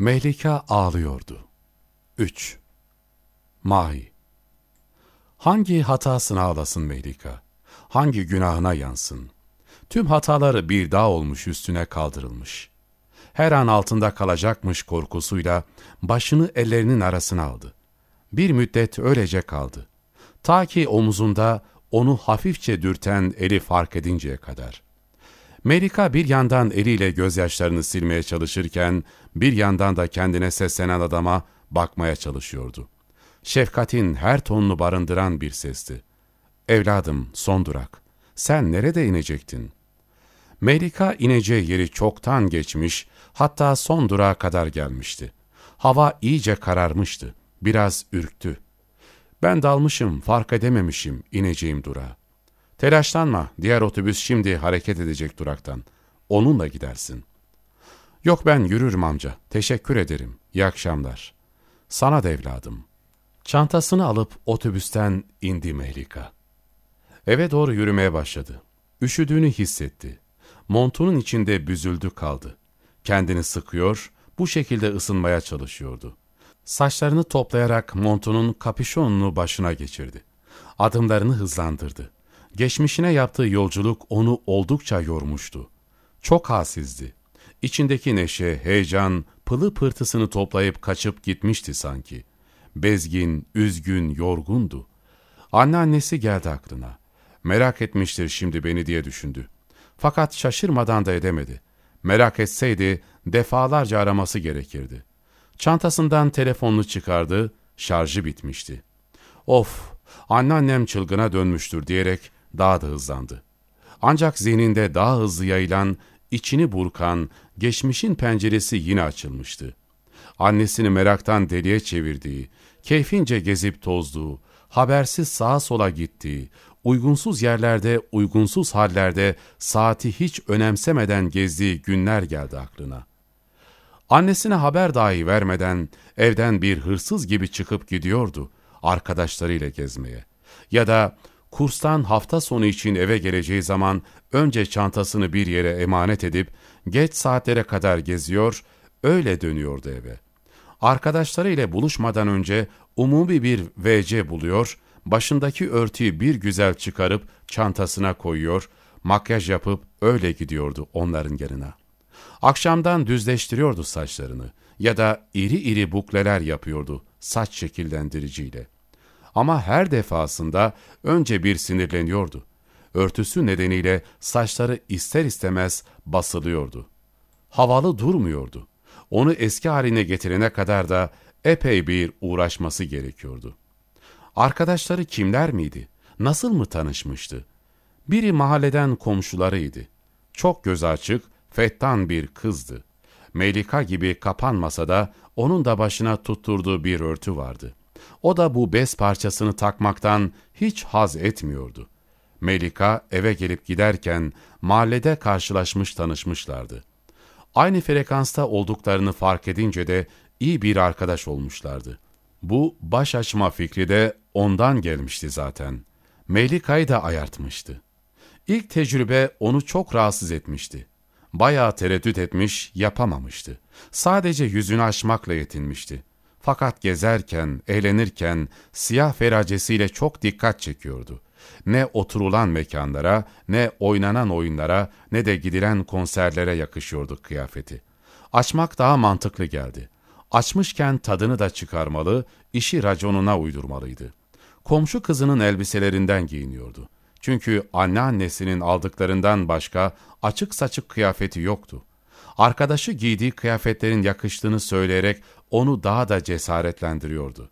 Mehlika ağlıyordu. 3. Mahi Hangi hatasına ağlasın Mehlika? Hangi günahına yansın? Tüm hataları bir dağ olmuş üstüne kaldırılmış. Her an altında kalacakmış korkusuyla başını ellerinin arasına aldı. Bir müddet öylece kaldı. Ta ki omuzunda onu hafifçe dürten eli fark edinceye kadar. Melika bir yandan eliyle gözyaşlarını silmeye çalışırken, bir yandan da kendine seslenen adama bakmaya çalışıyordu. Şefkatin her tonunu barındıran bir sesti. Evladım, son durak. Sen nerede inecektin? Melika ineceği yeri çoktan geçmiş, hatta son durağa kadar gelmişti. Hava iyice kararmıştı. Biraz ürktü. Ben dalmışım, fark edememişim ineceğim durağa. Telaşlanma, diğer otobüs şimdi hareket edecek duraktan. Onunla gidersin. Yok ben yürürüm amca, teşekkür ederim, iyi akşamlar. Sana da evladım. Çantasını alıp otobüsten indi Mehlika. Eve doğru yürümeye başladı. Üşüdüğünü hissetti. Montunun içinde büzüldü kaldı. Kendini sıkıyor, bu şekilde ısınmaya çalışıyordu. Saçlarını toplayarak montunun kapüşonunu başına geçirdi. Adımlarını hızlandırdı. Geçmişine yaptığı yolculuk onu oldukça yormuştu. Çok halsizdi. İçindeki neşe, heyecan, pılı pırtısını toplayıp kaçıp gitmişti sanki. Bezgin, üzgün, yorgundu. Anneannesi geldi aklına. Merak etmiştir şimdi beni diye düşündü. Fakat şaşırmadan da edemedi. Merak etseydi defalarca araması gerekirdi. Çantasından telefonunu çıkardı, şarjı bitmişti. Of, anneannem çılgına dönmüştür diyerek daha da hızlandı. Ancak zihninde daha hızlı yayılan, içini burkan, geçmişin penceresi yine açılmıştı. Annesini meraktan deliye çevirdiği, keyfince gezip tozduğu, habersiz sağa sola gittiği, uygunsuz yerlerde, uygunsuz hallerde saati hiç önemsemeden gezdiği günler geldi aklına. Annesine haber dahi vermeden evden bir hırsız gibi çıkıp gidiyordu arkadaşlarıyla gezmeye. Ya da kurstan hafta sonu için eve geleceği zaman önce çantasını bir yere emanet edip geç saatlere kadar geziyor, öyle dönüyordu eve. Arkadaşlarıyla buluşmadan önce umumi bir WC buluyor, başındaki örtüyü bir güzel çıkarıp çantasına koyuyor, makyaj yapıp öyle gidiyordu onların yanına. Akşamdan düzleştiriyordu saçlarını ya da iri iri bukleler yapıyordu saç şekillendiriciyle. Ama her defasında önce bir sinirleniyordu. Örtüsü nedeniyle saçları ister istemez basılıyordu. Havalı durmuyordu. Onu eski haline getirene kadar da epey bir uğraşması gerekiyordu. Arkadaşları kimler miydi? Nasıl mı tanışmıştı? Biri mahalleden komşularıydı. Çok göz açık, fettan bir kızdı. Melika gibi kapanmasa da onun da başına tutturduğu bir örtü vardı. O da bu bez parçasını takmaktan hiç haz etmiyordu. Melika eve gelip giderken mahallede karşılaşmış tanışmışlardı. Aynı frekansta olduklarını fark edince de iyi bir arkadaş olmuşlardı. Bu baş açma fikri de ondan gelmişti zaten. Melika'yı da ayartmıştı. İlk tecrübe onu çok rahatsız etmişti. Bayağı tereddüt etmiş, yapamamıştı. Sadece yüzünü açmakla yetinmişti. Fakat gezerken, eğlenirken siyah feracesiyle çok dikkat çekiyordu. Ne oturulan mekanlara, ne oynanan oyunlara, ne de gidilen konserlere yakışıyordu kıyafeti. Açmak daha mantıklı geldi. Açmışken tadını da çıkarmalı, işi raconuna uydurmalıydı. Komşu kızının elbiselerinden giyiniyordu. Çünkü anneannesinin aldıklarından başka açık saçık kıyafeti yoktu. Arkadaşı giydiği kıyafetlerin yakıştığını söyleyerek onu daha da cesaretlendiriyordu.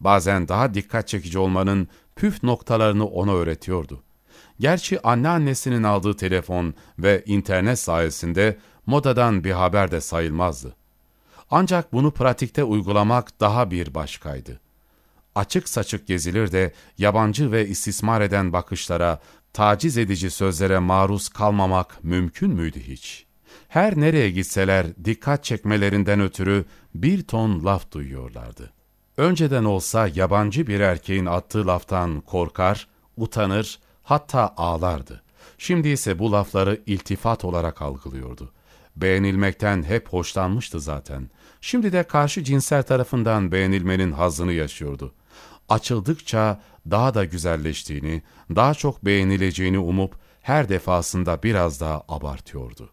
Bazen daha dikkat çekici olmanın püf noktalarını ona öğretiyordu. Gerçi anneannesinin aldığı telefon ve internet sayesinde modadan bir haber de sayılmazdı. Ancak bunu pratikte uygulamak daha bir başkaydı. Açık saçık gezilir de yabancı ve istismar eden bakışlara, taciz edici sözlere maruz kalmamak mümkün müydü hiç? Her nereye gitseler dikkat çekmelerinden ötürü bir ton laf duyuyorlardı. Önceden olsa yabancı bir erkeğin attığı laftan korkar, utanır, hatta ağlardı. Şimdi ise bu lafları iltifat olarak algılıyordu. Beğenilmekten hep hoşlanmıştı zaten. Şimdi de karşı cinsel tarafından beğenilmenin hazını yaşıyordu. Açıldıkça daha da güzelleştiğini, daha çok beğenileceğini umup her defasında biraz daha abartıyordu.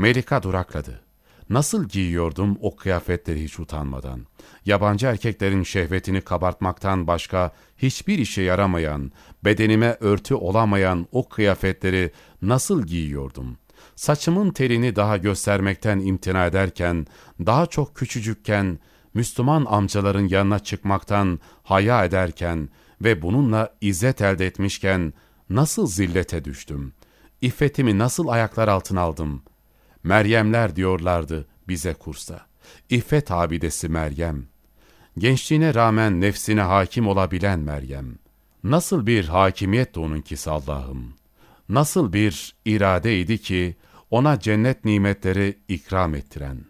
Melika durakladı. Nasıl giyiyordum o kıyafetleri hiç utanmadan. Yabancı erkeklerin şehvetini kabartmaktan başka hiçbir işe yaramayan, bedenime örtü olamayan o kıyafetleri nasıl giyiyordum? Saçımın telini daha göstermekten imtina ederken, daha çok küçücükken, Müslüman amcaların yanına çıkmaktan haya ederken ve bununla izzet elde etmişken nasıl zillete düştüm? İffetimi nasıl ayaklar altına aldım? Meryemler diyorlardı bize kursa. İffet abidesi Meryem. Gençliğine rağmen nefsine hakim olabilen Meryem. Nasıl bir hakimiyetti onunkisi Allah'ım. Nasıl bir iradeydi ki ona cennet nimetleri ikram ettiren.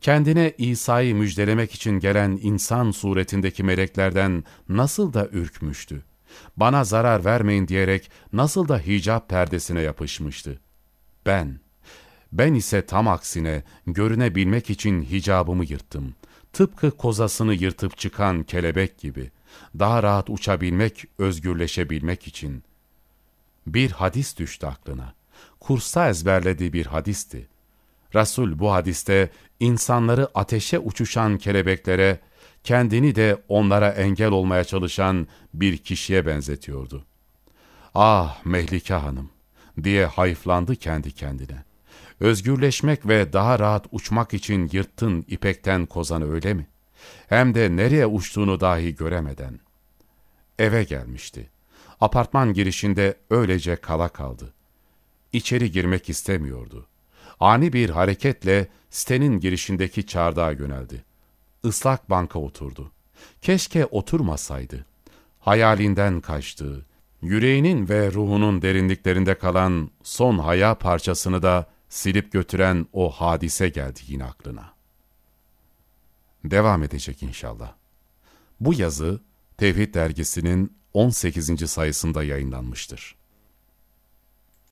Kendine İsa'yı müjdelemek için gelen insan suretindeki meleklerden nasıl da ürkmüştü. Bana zarar vermeyin diyerek nasıl da hicap perdesine yapışmıştı. Ben, ben ise tam aksine görünebilmek için hicabımı yırttım. Tıpkı kozasını yırtıp çıkan kelebek gibi. Daha rahat uçabilmek, özgürleşebilmek için. Bir hadis düştü aklına. Kursta ezberlediği bir hadisti. Resul bu hadiste insanları ateşe uçuşan kelebeklere, kendini de onlara engel olmaya çalışan bir kişiye benzetiyordu. Ah Mehlike Hanım diye hayıflandı kendi kendine. Özgürleşmek ve daha rahat uçmak için yırttın ipekten kozanı öyle mi? Hem de nereye uçtuğunu dahi göremeden. Eve gelmişti. Apartman girişinde öylece kala kaldı. İçeri girmek istemiyordu. Ani bir hareketle sitenin girişindeki çardağa yöneldi. Islak banka oturdu. Keşke oturmasaydı. Hayalinden kaçtığı, yüreğinin ve ruhunun derinliklerinde kalan son haya parçasını da silip götüren o hadise geldi yine aklına. Devam edecek inşallah. Bu yazı Tevhid dergisinin 18. sayısında yayınlanmıştır.